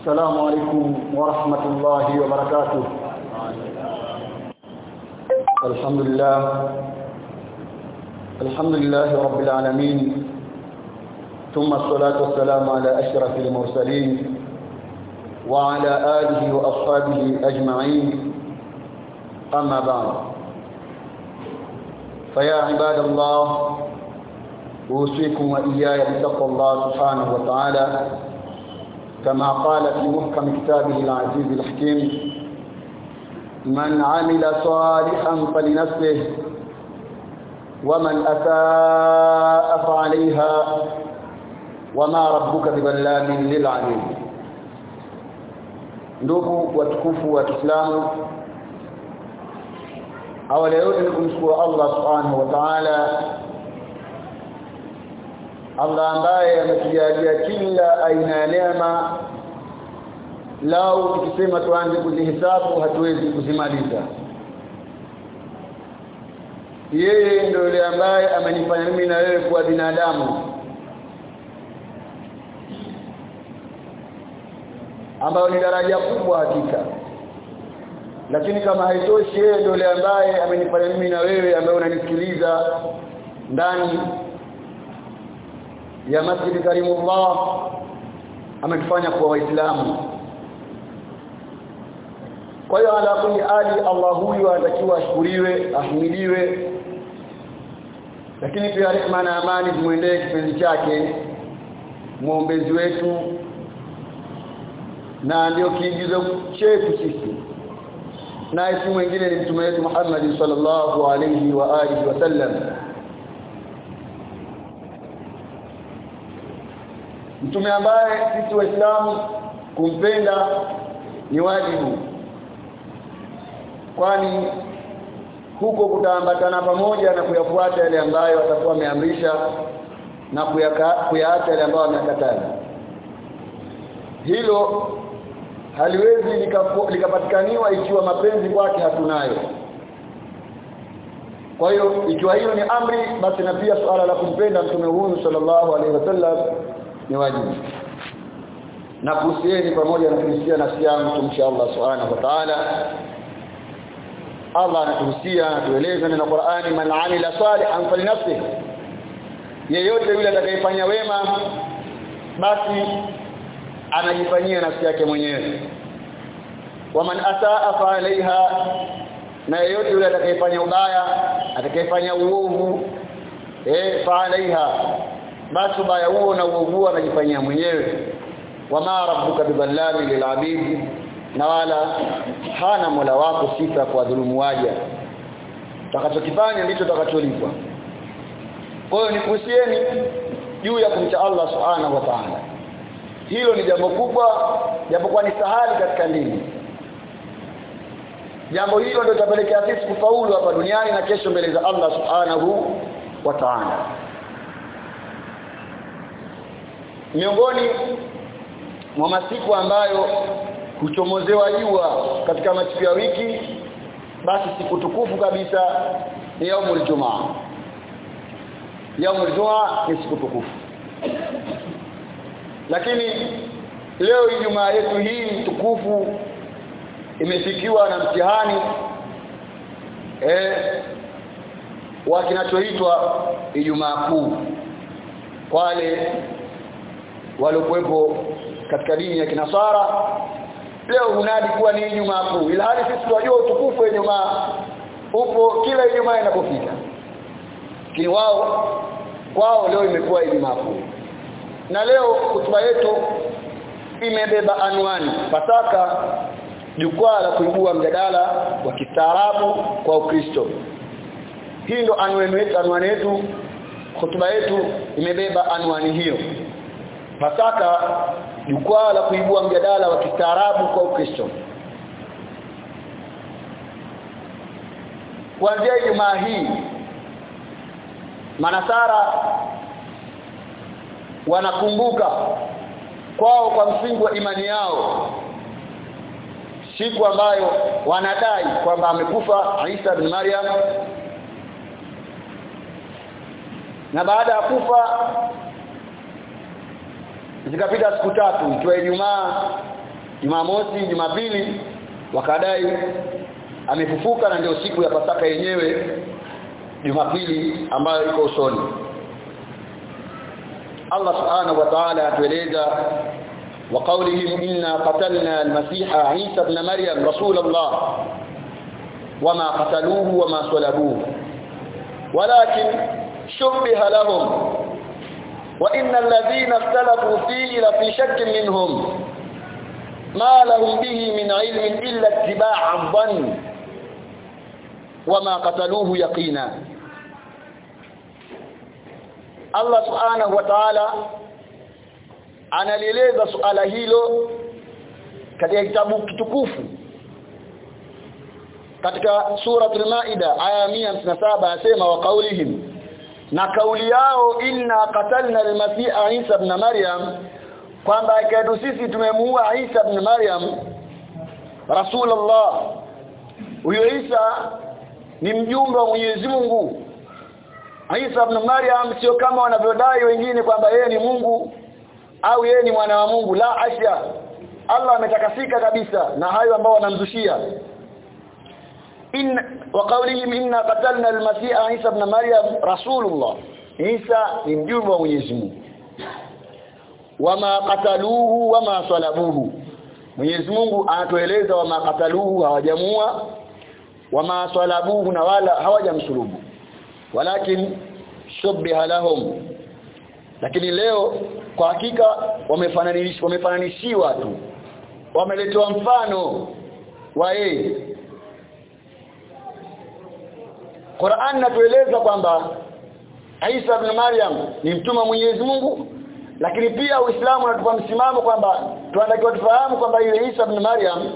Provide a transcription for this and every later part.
السلام عليكم ورحمة الله وبركاته. الحمد لله. الحمد لله رب العالمين. ثم الصلاة والسلام على أشرف المرسلين وعلى آله وأصحابه أجمعين. أما بعد. فيا عباد الله أوصيكم وإياي بتقوى الله سبحانه وتعالى. كما قال في محكم كتابه العزيز الحكيم من عمل صالحا فلنفسه ومن أساء فعليها وما ربك بظلام للعبيد. Ndugu watukufu wa Kiislamu awali yote ni kumshukuru Allah subhanahu wa ta'ala Allah ambaye ametujalia kila aina ya neema lao tukisema tuanze kuzihesabu hatuwezi kuzimaliza. Yeye ndio yule ambaye amenifanya mimi na wewe kuwa binadamu. Ambayo ni daraja kubwa hakika. Lakini kama haitoshi yeye ndio yule ambaye amenifanya mimi na wewe ambaye unanisikiliza ndani ya Masjid Karimullah ametufanya kuwa waislamu. Kwa hiyo ala kulli ali Allah huyu anatakiwa ashukuriwe ahimidiwe lakini pia rehema na amani zimwendee kipenzi chake muombezi wetu na ndio kiigizo chetu sisi. Na si mwingine ni mtume wetu Muhammad sallallahu alayhi wa alihi wasallam mtume ambaye sisi waislamu kumpenda ni wajibu. Kwani huko kutaambatana pamoja na kuyafuata yale ambayo atakuwa ameamrisha na kuyaacha yale ambayo amekataza hilo haliwezi likapatikaniwa ikiwa mapenzi kwake hatunayo. Kwa hiyo ikiwa hiyo ni amri basi na pia suala la kumpenda mtume huyu sallallahu alaihi wasallam ni wajibu. Na kuhusieni pamoja na kuhusia nafsi yangu tumsha Allah subhanahu wa ta'ala. Allah anatuhusia anatueleza na Qur'ani man amila salihan falinafsihi. Yeyote yule atakayefanya wema basi anajifanyia nafsi yake mwenyewe. Waman asaa fa alaiha na yeyote yule atakayefanya ubaya atakayefanya uovu eh fa alaiha basi ubaya huo na uovu anajifanyia mwenyewe. Wama rabbuka bidhallami lilabid na wala hana mola wako sifa kwa dhulumu waja. Takachokifanya ndicho takacholipwa kwa hiyo nikuhusieni juu ya kumcha Allah subhanahu wa ta'ala. Hilo ni jambo kubwa japokuwa ni sahali katika dini. Jambo hilo ndio litapelekea sisi kufaulu hapa duniani na kesho mbele za Allah subhanahu wa ta'ala miongoni mwa masiku ambayo huchomozewa jua katika masiku ya wiki basi siku tukufu kabisa ni yaumul jumaa. Yaumul jumaa ni siku tukufu. Lakini leo Ijumaa yetu hii tukufu imefikiwa na mtihani eh wa kinachoitwa Ijumaa kuu. Wale waliokuwepo katika dini ya Kinasara leo hunadi kuwa ni Ijumaa kuu ila hali sisi tunajua utukufu wa Ijumaa upo kila Ijumaa inapofika. Lakini wao kwao leo imekuwa Ijumaa kuu. Na leo hotuba yetu imebeba anwani Pasaka jukwaa la kuibua mjadala wa kistaarabu kwa Ukristo. Hii ndo anwani yetu anwani yetu hotuba yetu imebeba anwani hiyo Pasaka jukwaa la kuibua mjadala wa kistaarabu kwa Ukristo. Kuanzia Ijumaa hii manasara wanakumbuka kwao kwa msingi wa imani yao siku ambayo wanadai kwamba amekufa Isa bin Maryam. Na baada ya kufa zikapita siku tatu ikiwa Ijumaa Jumamosi Jumapili wakadai amefufuka na ndio siku ya Pasaka yenyewe Jumapili ambayo iko usoni Allah subhanahu wa ta'ala atueleza وقولهم إنا قتلنا المسيح عيسى ابن مريم رسول الله وما قتلوه وما صلبوه ولكن شبه لهم وإن الذين اختلفوا فيه لفي شك منهم ما لهم به من علم إلا اتباع الظن وما قتلوه يقينا. الله سبحانه وتعالى أنا suala hilo katika kitabu kitukufu katika sura al-maida aya 157 asema wa kaulihim na kauli yao inna qatalna al-masiha Isa ibn Maryam kwamba kwetu sisi tumemuua Isa ibn Maryam Rasulullah. Huyo Isa ni mjumbe wa Mwenyezi Mungu. Isa ibn Maryam sio kama wanavyodai wengine kwamba yeye ni Mungu au yeye ni mwana wa Mungu la asha. Allah ametakasika kabisa na hayo ambao wanamzushia in wa qawlihim inna qatalna al-masiha Isa ibn Maryam rasulullah Isa ni mjumbe wa Mwenyezi Mungu. wama qataluhu wama salabuhu Mwenyezi Mungu anatueleza wama qataluhu hawajamua wama salabuhu na wala hawajamsulubu. Walakin shubbiha lahum. Lakini leo kwa hakika wamefananishiwa wamefananishiwa tu. Wameletewa mfano wa yeye Qur'an natueleza kwamba Isa ibn Maryam ni mtume Mwenyezi Mungu lakini pia Uislamu unatupa msimamo kwamba tunatakiwa tufahamu kwamba yule Isa ibn Maryam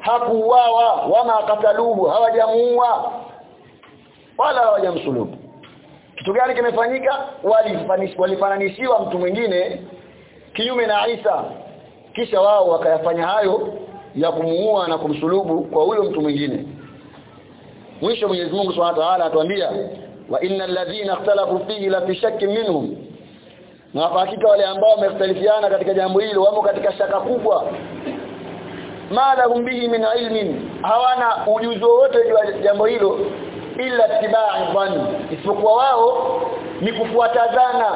hakuuawa wama kataluhu hawajamuua wala hawajamsulubu. Kitu gani kimefanyika? Walifananishiwa mtu mwingine kinyume na Isa. Kisha wao wakayafanya hayo ya kumuua na kumsulubu kwa huyo mtu mwingine mwisho Mwenyezi Mungu Subhanahu wa Ta'ala atuambia wa innal ladhina ikhtalafu fihi la fi shakkin minhum. Na hakika wale ambao wamekhtalifiana katika jambo hilo wamo katika shaka kubwa. Ma lahum bihi min ilmin. Hawana ujuzi wote juu ya jambo hilo ila tibai dhanni isipokuwa wao ni kufuata dhana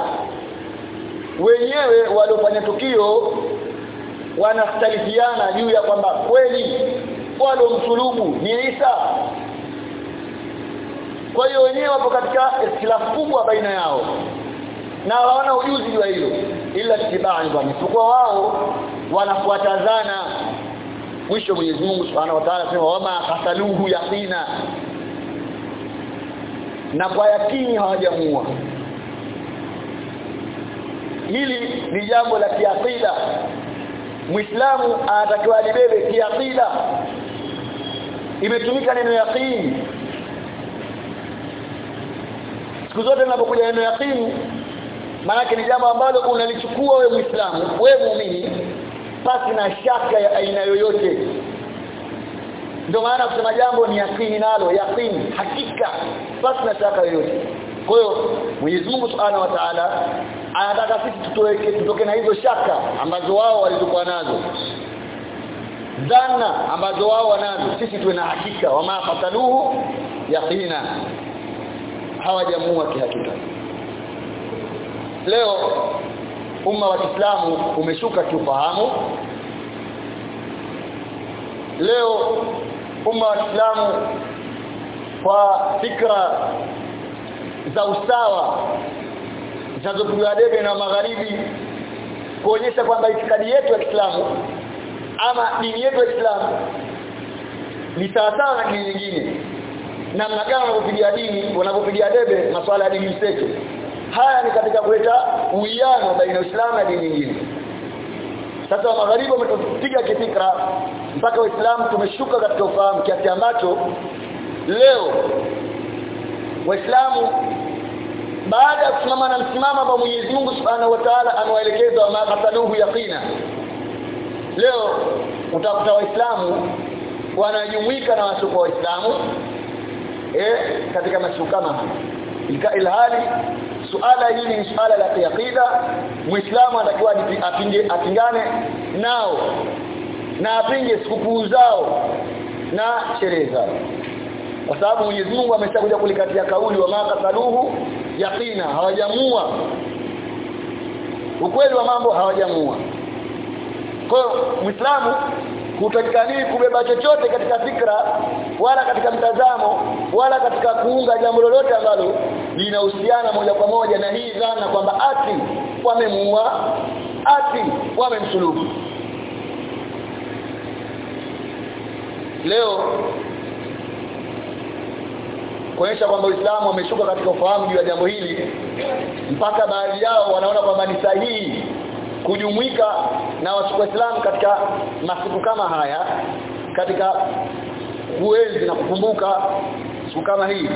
wenyewe waliofanya tukio wanastalifiana juu ya kwamba kweli waliomsulubu ni Isa kwa hiyo wenyewe wapo katika ikhtilafu kubwa baina yao. Na hawana ujuzi wa hilo. Ila tibani dhanni isipokuwa wao wanafuatazana. Mwisho Mwenyezi Mungu Subhanahu wa Ta'ala sema wama kasaluhu yaqina. Na kwa yakini hawajamua hili ni jambo la kiakida Muislamu anatakiwa alibebe kiakida imetumika neno yaqini siku zote ninapokuja neno yaqini maana ni jambo ambalo unalichukua wewe Muislamu wewe muumini pasi na shaka ya aina yoyote. Ndio maana kusema jambo ni yakini nalo yakini hakika basi na shaka yoyote. Kwa hiyo Mwenyezi Mungu Subhanahu wa Ta'ala anataka sisi tutoke tutoke na hizo shaka ambazo wao walizokuwa nazo dhana ambazo wao wanazo sisi tuwe na hakika. Wama fataluhu yaqina hawajamua kihakika. Leo umma wa Kiislamu umeshuka kiufahamu. Leo umma wa Kiislamu kwa fikra za usawa zinazopigwa debe na magharibi kuonyesha kwamba itikadi yetu ya Kiislamu ama dini yetu ya Kiislamu ni sawa na dini nyingine namna gani wanapopigia dini wanapopigia debe masuala ya dini mseto. Haya ni katika kuleta uwiano baina ya Uislamu na dini nyingine. Sasa magharibi wametupiga kifikra mpaka waislamu tumeshuka katika ufahamu kiasi ambacho leo waislamu baada ya kusimama na msimamo ambao Mwenyezi Mungu Subhanahu wa Ta'ala anawaelekeza wa maqataluhu yaqina leo utakuta waislamu wanajumuika na wasiokuwa waislamu eh katika mashukano haya ilhali suala hili ni suala la kiaqida muislamu anatakiwa apinge apingane nao na apinge sikukuu zao na sherehe zao. Kwa sababu Mwenyezi Mungu ameshakuja kulikatia kauli wa makasaluhu yaqina hawajamua ukweli wa mambo hawajamua kwa Muislamu hutakikani kubeba chochote katika fikra wala katika mtazamo wala katika kuunga jambo lolote ambalo linahusiana moja kwa moja na hii dhana kwamba ati wamemuua ati wamemsulubu. Leo kuonyesha kwamba Uislamu umeshuka katika ufahamu juu ya jambo hili mpaka baadhi yao wanaona kwamba ni sahihi kujumuika na Waislamu katika masiku kama haya katika kuenzi na kukumbuka siku kama hii.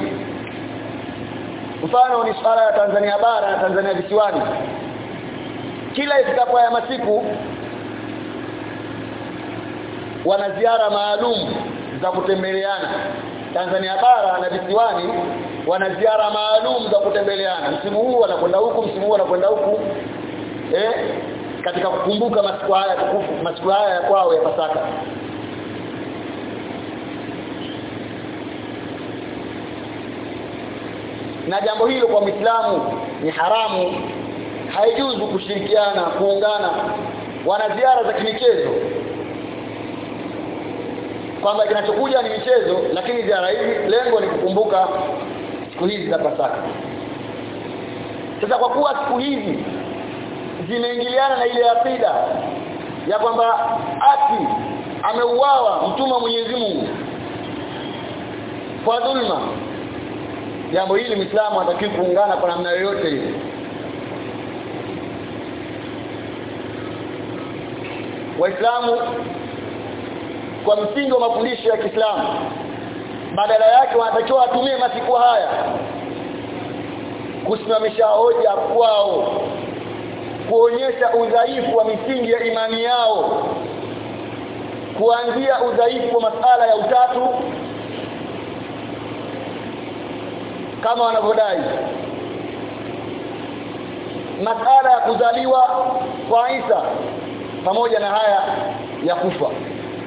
Mfano ni swala ya Tanzania bara na Tanzania visiwani. Kila ifikapo ya masiku wana ziara maalum za kutembeleana. Tanzania bara na visiwani wana ziara maalum za kutembeleana. Msimu huu wanakwenda huku msimu huu wanakwenda huku eh katika kukumbuka masiku haya tukufu masiku haya ya kwao ya Pasaka na jambo hilo kwa Muislamu ni haramu. Haijuzu kushirikiana kuungana. Wana ziara za kimichezo. Kwamba kinachokuja ni michezo lakini ziara hizi lengo ni kukumbuka siku hizi za Pasaka. Sasa kwa kuwa siku hizi zimeingiliana na ile akida ya kwamba ati ameuawa mtuma Mwenyezi Mungu kwa dhulma jambo hili Muislamu hatakiwi kuungana kwa namna yoyote ile. Waislamu kwa msingi wa mafundisho ya Kiislamu badala yake wanatakiwa watumie masiku haya kusimamisha hoja kwao kuonyesha udhaifu wa misingi ya imani yao kuanzia udhaifu wa masala ya utatu kama wanavyodai. Masala ya kuzaliwa kwa Isa pamoja na haya ya kufa.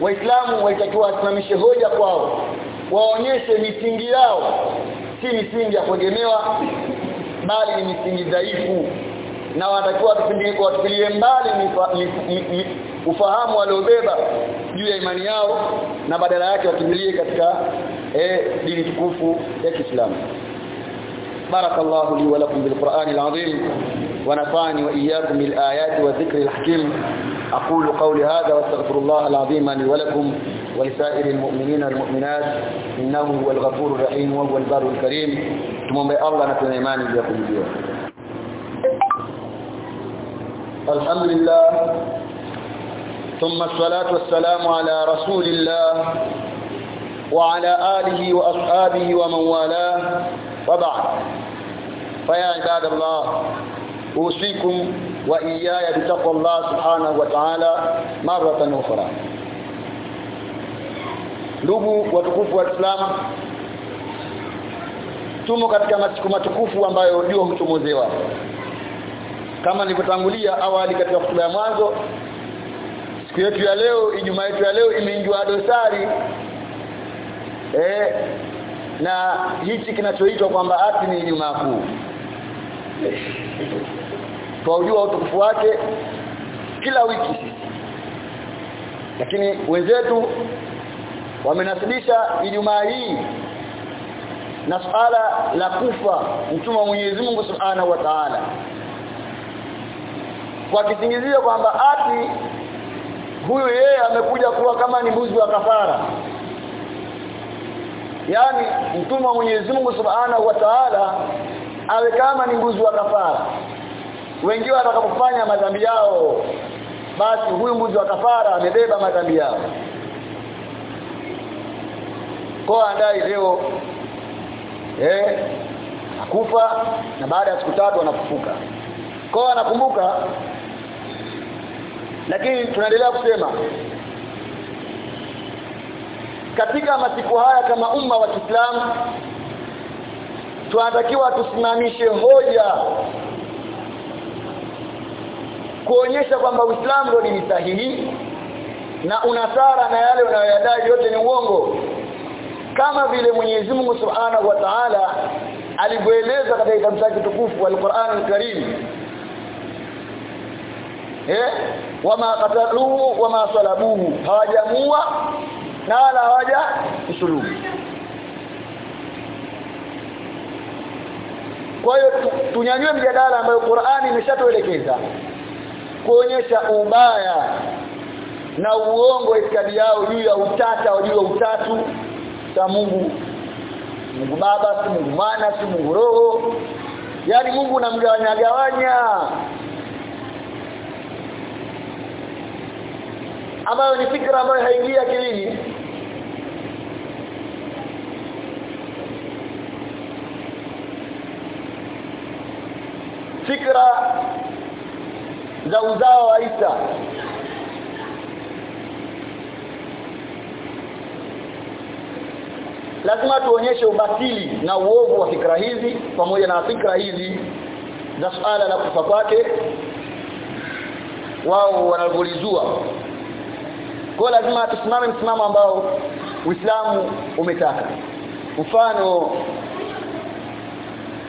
Waislamu walitakiwa wasimamishe hoja kwao waonyeshe misingi yao. Si misingi ya kuegemewa bali ni misingi dhaifu. Na wanatakiwa watupilie mbali ufahamu waliobeba juu ya imani yao na badala yake wakimbilie katika eh, dini tukufu ya Kiislamu بارك الله لي ولكم بالقرآن العظيم ونفعني وإياكم بالآيات والذكر الحكيم. أقول قولي هذا وأستغفر الله العظيم لي ولكم ولسائر المؤمنين والمؤمنات. إنه هو الغفور الرحيم وهو البر الكريم. ثم الله نكون إيماني بكم اليوم الحمد لله ثم الصلاة والسلام على رسول الله وعلى آله وأصحابه ومن والاه وبعد فيا عباد الله أوصيكم وإياي بتقوى الله سبحانه وتعالى مرة أخرى ndugu watukufu wa Islam tumo katika masiku matukufu ambayo jua huchomozewa kama nilivyotangulia awali katika hotuba ya mwanzo siku yetu ya leo Ijumaa yetu ya leo imeingiwa dosari eh na hichi kinachoitwa kwamba ati ni Ijumaa kuu kwa ujua utukufu wake kila wiki. Lakini wenzetu wamenasibisha Ijumaa hii na swala la kufa mtume wa Mwenyezi Mungu Subhanahu wa Ta'ala. Kwa kisingizio kwamba ati huyu yeye amekuja kuwa kama ni mbuzi wa kafara. Yani mtume wa Mwenyezi Mungu Subhanahu wa Ta'ala awe kama ni mbuzi wa kafara. Wengi watakapofanya madhambi yao basi huyu mbuzi wa kafara amebeba madhambi yao. Kwa andai leo eh akufa na baada ya siku tatu anafufuka. Kwa anakumbuka lakini tunaendelea kusema katika masiku haya kama umma wa Kiislamu tunatakiwa tusimamishe hoja kuonyesha kwamba Uislamu ndio ni sahihi na unasara na yale unayoyadai yote ni uongo. Kama vile Mwenyezi Mungu Subhanahu wa Ta'ala alivyoeleza katika kitabu chake tukufu al-Qur'an al-Karim. Eh? Wama qataluhu wama salabuhu. Hawajamua na wala hawaja msulubu kwa hiyo tunyanyue mjadala ambayo Qur'ani imeshatuelekeza. Kuonyesha ubaya na uongo itikadi yao juu ya utata juu ya utatu. Sa Mungu Mungu Baba si Mungu Mwana si Mungu Roho. Yaani Mungu namgawanya gawanya ambayo ni fikra ambayo haingia akilini fikra za uzao wa Isa. Lazima tuonyeshe ubatili na uovu wa fikra hizi pamoja na fikra hizi za suala la kufa kwake. Wao wanalolizua kwa lazima tusimame msimamo ambao Uislamu umetaka. Mfano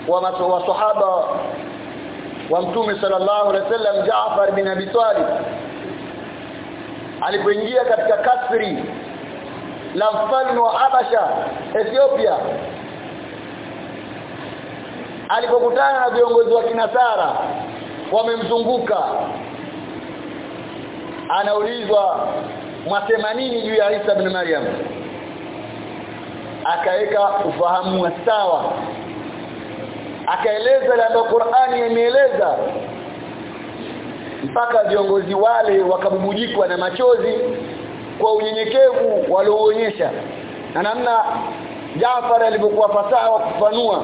wa maswahaba wa mtume sallallahu alaihi wasallam Jaafar bin Abi Talib alipoingia katika kasri la mfalme wa Habasha Ethiopia alipokutana na viongozi wa kinasara wamemzunguka. Anaulizwa mwasema nini juu ya Isa bin Maryam? Akaweka ufahamu wa sawa akaeleza lamba Qur'ani imeeleza. Mpaka viongozi wale wakabubujikwa na machozi kwa unyenyekevu walioonyesha na namna Jaafar alivyokuwa fasaha kufanua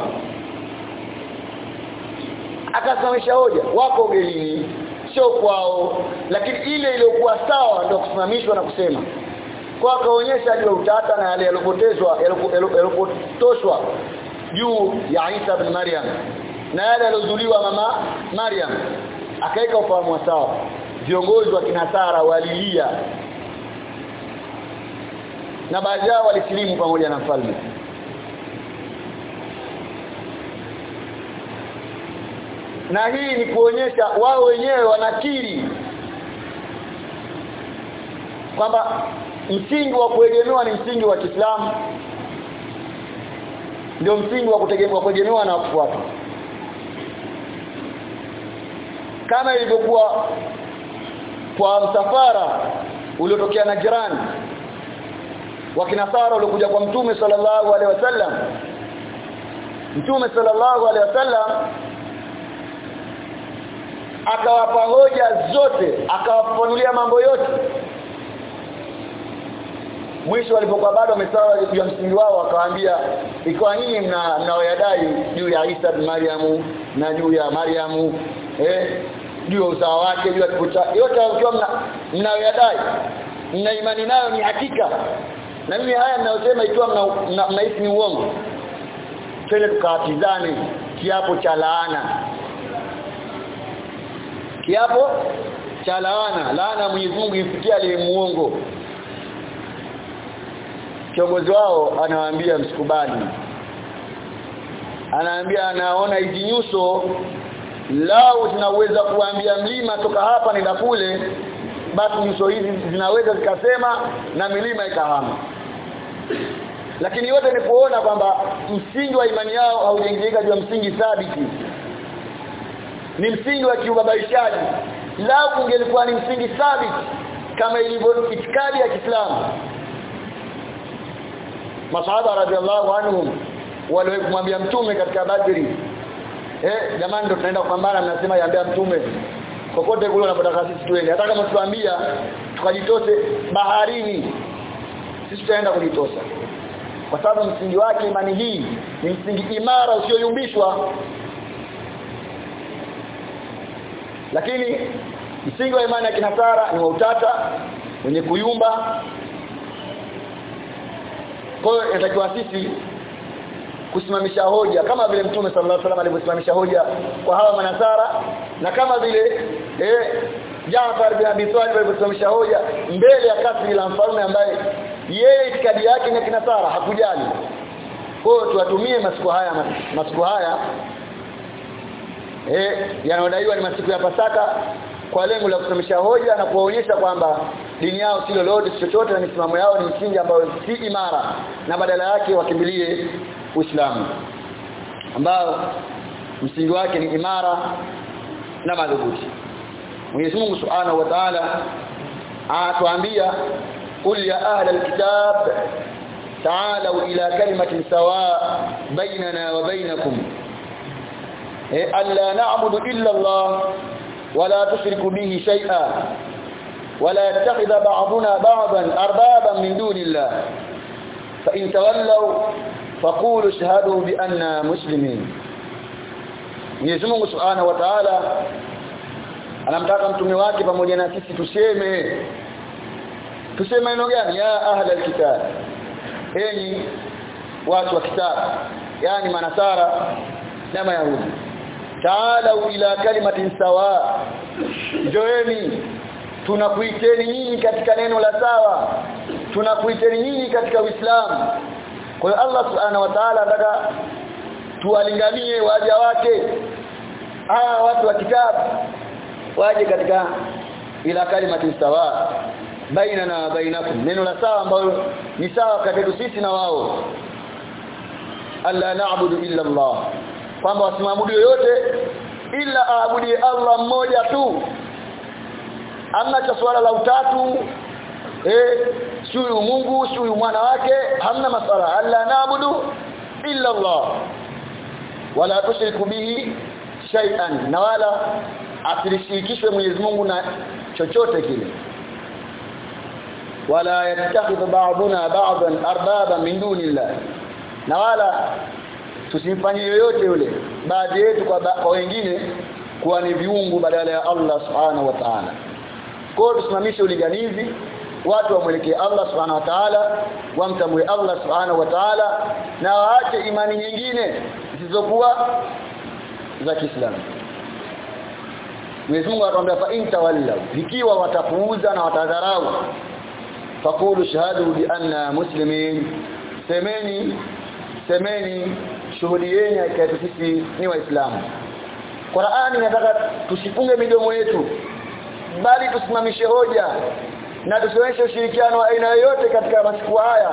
akasimamisha hoja wako gelini sio kwao. Lakini ile iliyokuwa sawa ndio kusimamishwa na kusema. Kwa akaonyesha ile utata na yale yalopotezwa yalopotoshwa juu ya Isa bin Maryam na yale aliozuliwa mama Maryam. Akaweka ufahamu sawa. Viongozi wa kinasara walilia. Na baadhi yao walisilimu pamoja na mfalme. Na hii ni kuonyesha wao wenyewe wanakiri kwamba msingi wa kuegemewa ni msingi wa Kiislamu ndio msingi wa kutegemewa kuegemewa na kufuata kama ilivyokuwa kwa msafara uliotokea na jirani wa kinasara uliokuja kwa mtume sallallahu alaihi wasallam mtume sallallahu alaihi wasallam akawapa hoja zote akawafanulia mambo yote mwisho walipokuwa bado wamesawa ya msingi wao akawaambia ikiwa nyinyi mna mnaoyadai juu ya Isa bin Maryamu na juu ya Maryamu eh juu ya usawa wake juu ya kikuta yote ukiwa mna mnaoyadai mna imani nayo ni hakika. Na mimi haya ninayosema ikiwa mna mnahisi ni uongo twende tukawatizane kiapo cha laana. Kiapo cha laana. Laana Mwenyezi Mungu ifikia kiongozi wao anawaambia msikubali. Anaambia anaona hizi nyuso lao zinaweza kuambia mlima toka hapa nenda kule basi nyuso hizi zinaweza zikasema na milima ikahama. Lakini yote ni kuona kwamba msingi wa imani yao haujengeka juu ya msingi thabiti. Ni msingi wa kiubabaishaji. Lao kungelikuwa ni msingi thabiti kama ilivyo itikadi ya Kiislamu masahaba radhiallahu anhum walikumwambia mtume katika Badri eh jamani ndo tunaenda kupambana mnasema yaambia mtume. Kokote kule unapotaka sisi tuende. Hata kama tuambia tukajitose baharini sisi tutaenda kujitosa. Kwa sababu msingi wake imani hii ni msingi imara usiyoyumbishwa. Lakini msingi wa imani ya kinasara ni wa utata wenye kuyumba kwa hiyo inatakiwa sisi kusimamisha hoja kama vile mtume sallallahu alaihi wasallam alivyosimamisha hoja kwa hawa manasara na kama vile eh Jaafar bin Abi Talib alivyosimamisha hoja mbele ya kasri la mfalme ambaye yeye itikadi yake ni kinasara hakujali. Kwa hiyo tuwatumie masiku haya masiku haya eh yanayodaiwa ni masiku ya Pasaka kwa lengo la kusimamisha hoja na kuwaonyesha kwamba dini yao si lolote si chochote na misimamo yao ni msingi ambayo si imara na badala yake wakimbilie Uislamu ambao msingi wake ni imara na madhubuti. Mwenyezi Mungu Subhanahu wa Ta'ala atuambia kul ya ahla alkitab ta'alu ila kalimatin sawaa bainana wa bainakum eh, alla na'budu illa Allah wala tushriku bihi shay'a. ولا يتخذ بعضنا بعضا اربابا من دون الله فان تولوا فقولوا اشهدوا باننا مسلمين Mwenyezi Mungu Subhanahu wa Ta'ala anamtaka mtume wake pamoja na sisi tuseme tuseme neno gani ya ahla alkitab enyi watu wa kitabu yani manasara na mayahudi ta'alu ila kalimatin sawa joeni tunakuiteni nyinyi katika neno la sawa. Tunakuiteni nyinyi katika Uislamu. Kwa hiyo Allah subhanahu wa ta'ala anataka tuwalinganie waja wake. Hawa watu wa kitabu waje katika ila kalimati sawa baina na bainakum. Neno la sawa ambalo ni sawa kati sisi na wao. Alla na'budu illa Allah. Kwamba wasimwabudu yoyote ila aabudie Allah mmoja tu hamna cha swala la utatu. Eh shuyu Mungu shuyu mwana wake hamna masala alla naabudu illa Allah. Wala tushriku bihi shay'an. Na wala asirishikishwe Mwenyezi Mungu na chochote kile. Wala yattakhidhu ba'duna ba'dan arbaba min dunillah na wala tusimfanyie yoyote yule baadhi yetu kwa wengine kuwa ni viungu badala ya Allah subhanahu wa ta'ala kwa hiyo tusimamishe ulinganizi watu wamwelekee Allah subhanahu wa ta'ala wamtambue Allah subhanahu wa ta'ala na waache imani nyingine zisizokuwa za Kiislamu. Mwenyezi Mungu anatuambia fa in tawallau ikiwa watapuuza na watadharau. Faqulu shahadu bi anna muslimin semeni semeni shuhudieni hakika sisi ni waislamu. Qur'ani inataka tusifunge midomo yetu bali tusimamishe hoja na tusionyeshe ushirikiano wa aina yoyote katika masiku haya.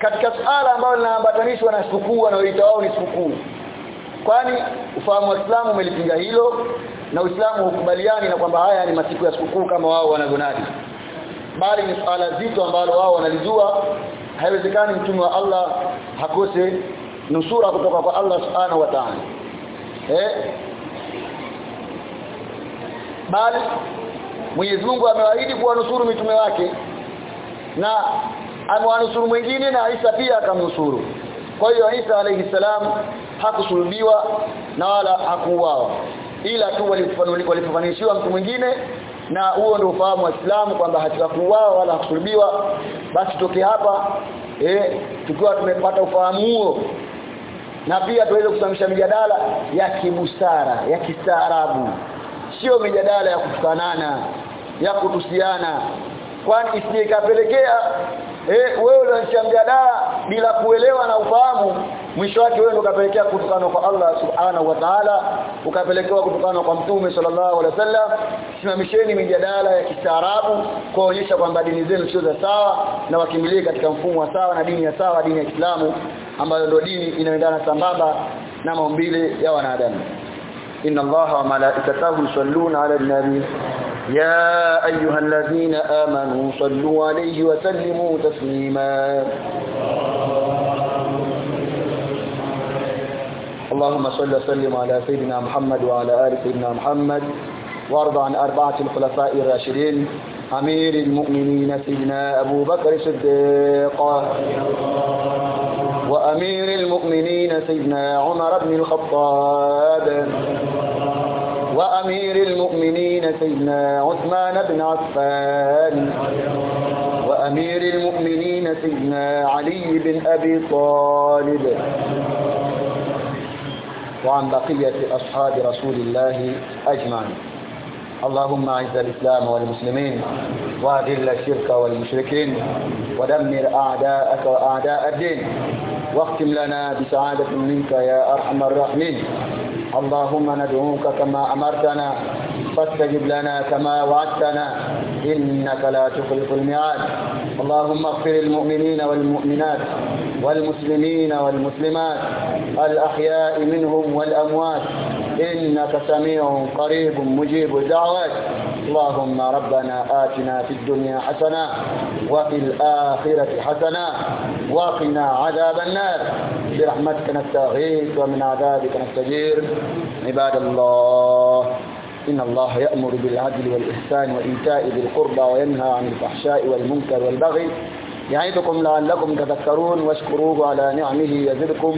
Katika suala ambalo linaambatanishwa na sikukuu wanaoita wao ni sikukuu. Kwani ufahamu wa islamu umelipinga hilo na Uislamu hukubaliani na kwamba haya ni masiku ya sikukuu kama wao wanavyonadi. Bali ni suala zito ambalo wao wanalijua. Haiwezekani mtume wa Allah hakose nusura kutoka kwa Allah subhanahu wa ta'ala. Eh bali Mwenyezi Mungu amewaahidi kuwanusuru mitume wake na amewanusuru mwingine na Isa pia akamnusuru. Kwa hiyo Isa alayhi salam hakusulubiwa na wala hakuuawa. Ila tu walifafanishiwa mtu mwingine na huo ndio ufahamu wa Uislamu kwamba hatakuuawa wala hakusulubiwa. Basi toke hapa eh tukiwa tumepata ufahamu huo. Na pia tuweze kusimamisha mijadala ya kibusara ya kistaarabu sio mijadala ya kutukanana ya kutusiana. Kwani isije kapelekea eh wewe unaanzisha mjadala bila kuelewa na ufahamu mwisho wake wewe ukapelekea kutukana kwa Allah subhanahu wa ta'ala ukapelekewa kutukana kwa mtume sallallahu alaihi wasallam. Simamisheni mijadala ya kistaarabu kuonyesha kwamba dini zenu sio za sawa na wakimbilie katika mfumo wa sawa na dini ya sawa dini ya islamu ambayo ndio dini inayoendana sambamba na maumbile ya wanadamu إن الله وملائكته يصلون على النبي. يا أيها الذين آمنوا صلوا عليه وسلموا تسليما. اللهم صل وسلم على سيدنا محمد وعلى آل سيدنا محمد وارض عن أربعة الخلفاء الراشدين. أمير المؤمنين سيدنا أبو بكر الصديق. وأمير المؤمنين سيدنا عمر بن الخطاب وأمير المؤمنين سيدنا عثمان بن عفان وأمير المؤمنين سيدنا علي بن أبي طالب. وعن بقية أصحاب رسول الله أجمعين. اللهم أعز الإسلام والمسلمين وأذل الشرك والمشركين ودمر أعداءك وأعداء الدين. واختم لنا بسعادة منك يا أرحم الراحمين. اللهم ندعوك كما أمرتنا فاستجب لنا كما وعدتنا إنك لا تخلف الميعاد. اللهم اغفر المؤمنين والمؤمنات والمسلمين والمسلمات الأحياء منهم والأموات. إنك سميع قريب مجيب الدعوات. اللهم ربنا آتنا في الدنيا حسنة وفي الآخرة حسنة وقنا عذاب النار. برحمتك نستغيث ومن عذابك نستجير. عباد الله إن الله يأمر بالعدل والإحسان وإيتاء ذي القربى وينهى عن الفحشاء والمنكر والبغي يعظكم لعلكم تذكرون واشكروه على نعمه يزدكم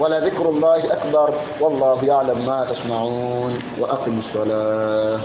ولذكر الله أكبر والله يعلم ما تصنعون وأقم الصلاة.